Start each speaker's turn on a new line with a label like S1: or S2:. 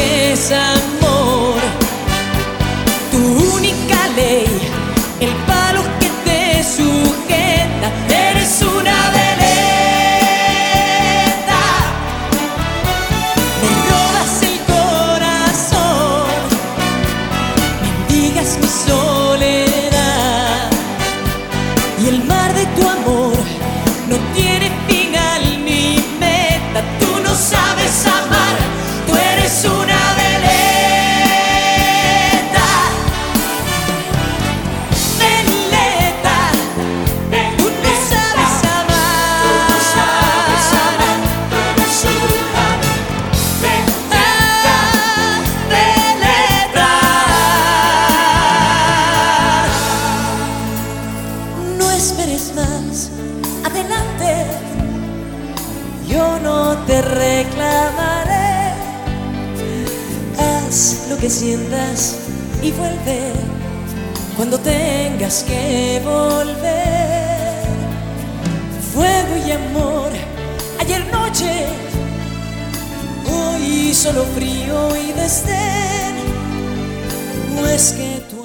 S1: es amor. Tu única ley, el palo que te sujeta, eres una veleta. Me robas el corazón, mendigas mi soledad y el mar de tu amor. Esperes más, adelante. Yo no te reclamaré. Haz lo que sientas y vuelve cuando tengas que volver. Fuego y amor, ayer noche, hoy solo frío y desdén. No es que tú